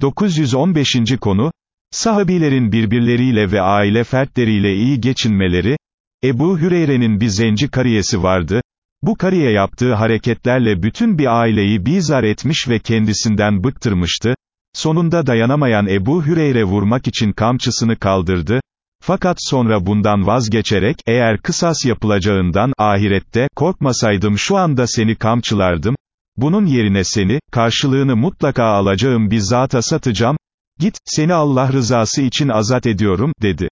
915. konu, sahabilerin birbirleriyle ve aile fertleriyle iyi geçinmeleri, Ebu Hüreyre'nin bir zenci kariyesi vardı, bu kariye yaptığı hareketlerle bütün bir aileyi bizar etmiş ve kendisinden bıktırmıştı, sonunda dayanamayan Ebu Hüreyre vurmak için kamçısını kaldırdı, fakat sonra bundan vazgeçerek, eğer kısas yapılacağından, ahirette, korkmasaydım şu anda seni kamçılardım, bunun yerine seni, karşılığını mutlaka alacağım bir zata satacağım, git, seni Allah rızası için azat ediyorum, dedi.